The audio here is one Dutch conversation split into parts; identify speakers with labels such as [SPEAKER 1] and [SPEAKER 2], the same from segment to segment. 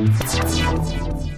[SPEAKER 1] Thank you.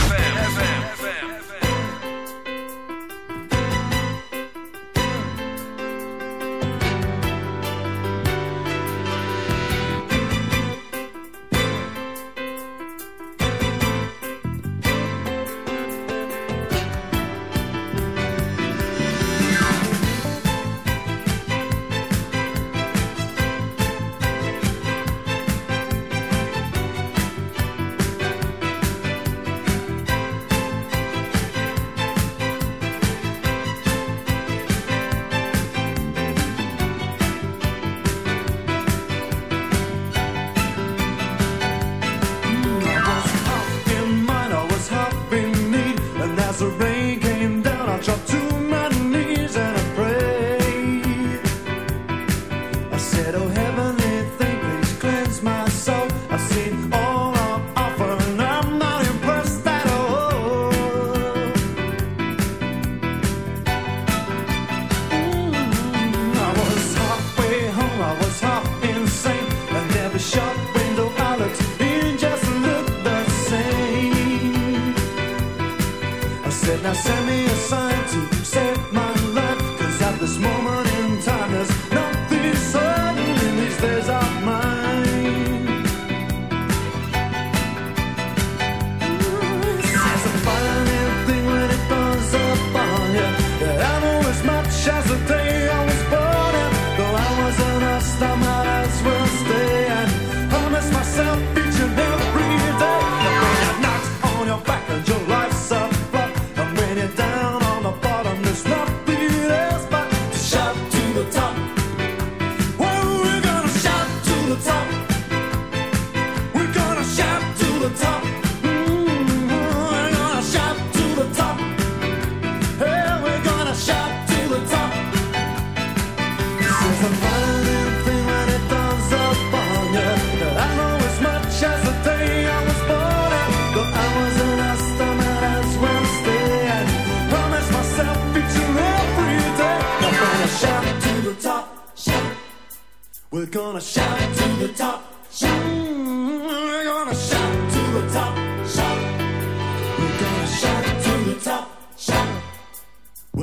[SPEAKER 2] arrange.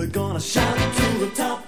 [SPEAKER 2] We're gonna shout to the top.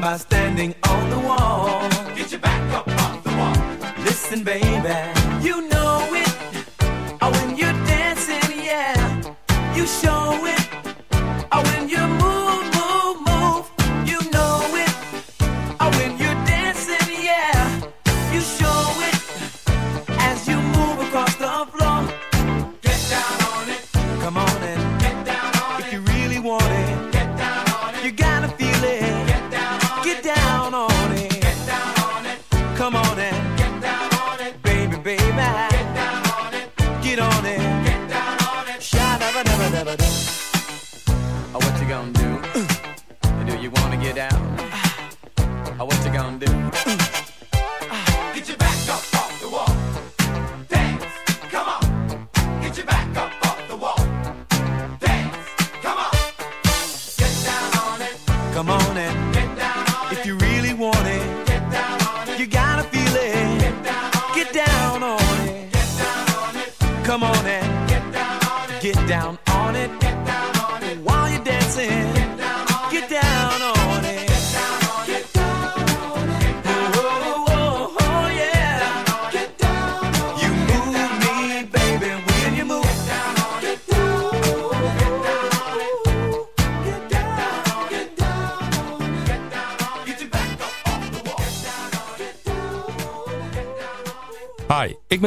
[SPEAKER 3] by standing on the wall. Get your back up off the wall. Listen, baby.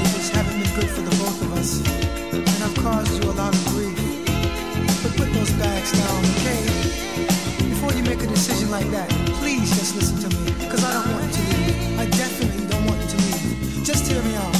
[SPEAKER 4] relationships haven't been good for the both of us, and I've caused you a lot of grief. But put those bags down, okay? Before you make a decision like that, please just listen to me, because I don't want you to leave. I definitely don't want you to leave. Just hear me out.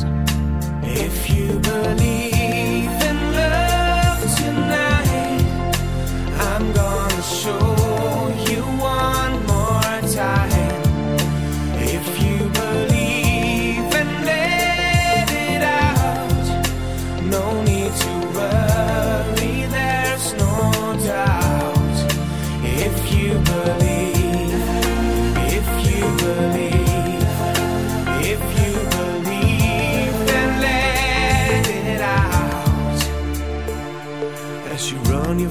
[SPEAKER 3] Show